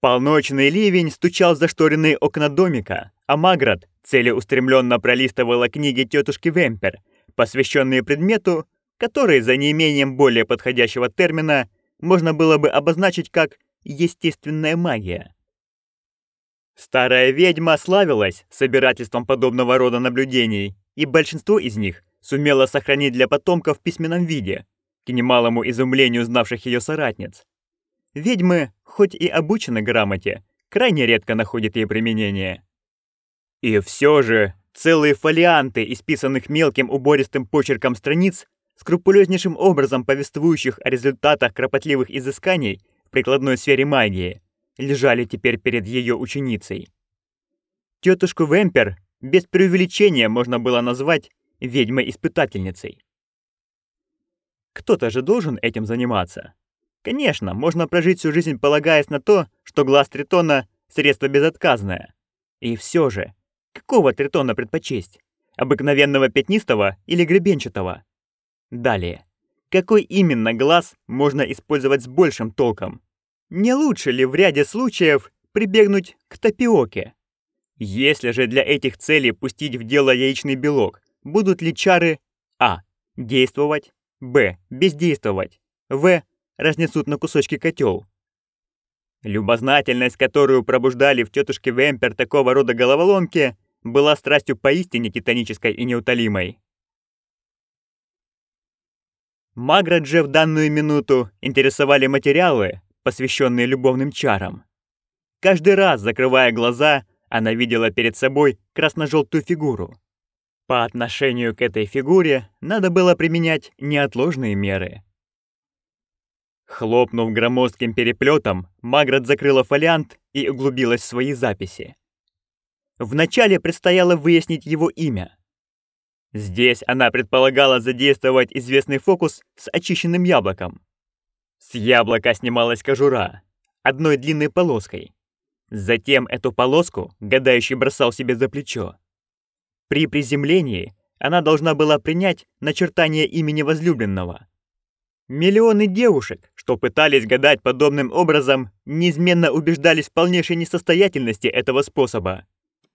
Полночный ливень стучал за шторенные окна домика, а Маград целеустремленно пролистывала книги тетушки Вемпер, посвященные предмету, который, за неимением более подходящего термина, можно было бы обозначить как «естественная магия». Старая ведьма славилась собирательством подобного рода наблюдений, и большинство из них сумела сохранить для потомков в письменном виде, к немалому изумлению знавших ее соратниц. Ведьмы, хоть и обучены грамоте, крайне редко находят ей применение. И все же целые фолианты, исписанных мелким убористым почерком страниц, скрупулезнейшим образом повествующих о результатах кропотливых изысканий в прикладной сфере магии, лежали теперь перед ее ученицей. Тетушку Вемпер без преувеличения можно было назвать ведьмой-испытательницей. Кто-то же должен этим заниматься. Конечно, можно прожить всю жизнь, полагаясь на то, что глаз тритона — средство безотказное. И все же, какого тритона предпочесть? Обыкновенного пятнистого или гребенчатого? Далее. Какой именно глаз можно использовать с большим толком? Не лучше ли в ряде случаев прибегнуть к тапиоке? Если же для этих целей пустить в дело яичный белок, будут ли чары А. Действовать, Б. Бездействовать, В разнесут на кусочки котел. Любознательность, которую пробуждали в тетушке Вемпер такого рода головоломки, была страстью поистине титанической и неутолимой. Маград же в данную минуту интересовали материалы, посвященные любовным чарам. Каждый раз, закрывая глаза, она видела перед собой красно-желтую фигуру. По отношению к этой фигуре надо было применять неотложные меры. Хлопнув громоздким переплетом, Маград закрыла фолиант и углубилась в свои записи. Вначале предстояло выяснить его имя. Здесь она предполагала задействовать известный фокус с очищенным яблоком. С яблока снималась кожура, одной длинной полоской. Затем эту полоску гадающий бросал себе за плечо. При приземлении она должна была принять начертание имени возлюбленного. Миллионы девушек, что пытались гадать подобным образом, неизменно убеждались в полнейшей несостоятельности этого способа.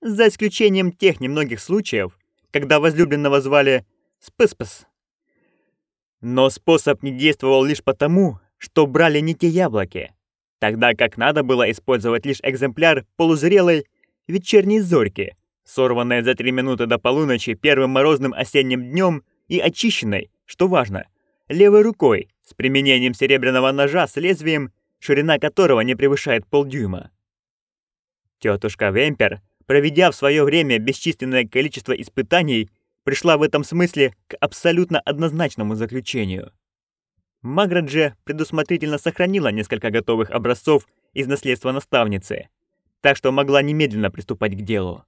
За исключением тех немногих случаев, когда возлюбленного звали Спыспас. Но способ не действовал лишь потому, что брали не те яблоки, тогда как надо было использовать лишь экземпляр полузрелой вечерней зорьки, сорванной за три минуты до полуночи первым морозным осенним днем и очищенной, что важно, левой рукой с применением серебряного ножа с лезвием, ширина которого не превышает полдюйма. Тетушка Вемпер, проведя в свое время бесчисленное количество испытаний, пришла в этом смысле к абсолютно однозначному заключению. Маграджи предусмотрительно сохранила несколько готовых образцов из наследства наставницы, так что могла немедленно приступать к делу.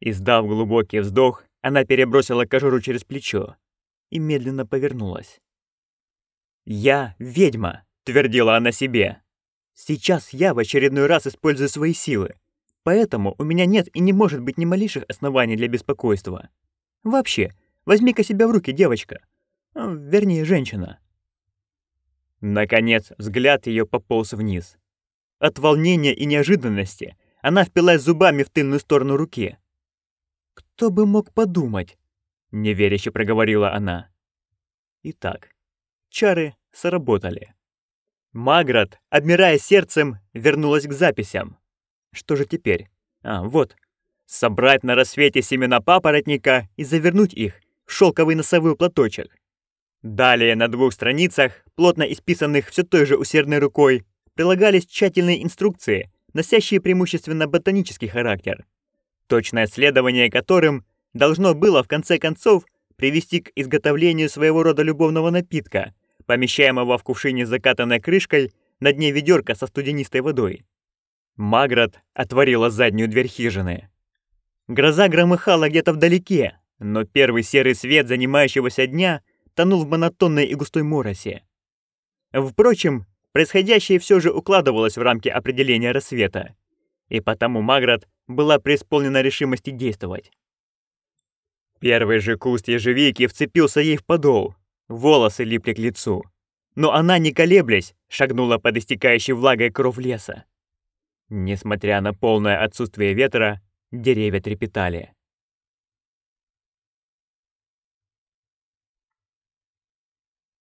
Издав глубокий вздох, она перебросила кожуру через плечо и медленно повернулась. «Я ведьма», — твердила она себе. «Сейчас я в очередной раз использую свои силы, поэтому у меня нет и не может быть ни малейших оснований для беспокойства. Вообще, возьми-ка себя в руки, девочка. А, вернее, женщина». Наконец, взгляд ее пополз вниз. От волнения и неожиданности она впилась зубами в тыльную сторону руки. «Кто бы мог подумать?» — неверяще проговорила она. Итак, чары сработали. Маград, обмирая сердцем, вернулась к записям. Что же теперь? А, вот. Собрать на рассвете семена папоротника и завернуть их в шелковый носовой платочек. Далее на двух страницах, плотно исписанных все той же усердной рукой, прилагались тщательные инструкции, носящие преимущественно ботанический характер, точное следование которым должно было в конце концов привести к изготовлению своего рода любовного напитка, помещаемого в кувшине с закатанной крышкой на дне ведерка со студенистой водой. Маград отворила заднюю дверь хижины. Гроза громыхала где-то вдалеке, но первый серый свет занимающегося дня тонул в монотонной и густой моросе. Впрочем, происходящее все же укладывалось в рамки определения рассвета, и потому Маград была преисполнена решимости действовать. Первый же куст ежевики вцепился ей в подол. Волосы липли к лицу. но она, не колеблясь, шагнула под истекающий влагой кров леса. Несмотря на полное отсутствие ветра, деревья трепетали.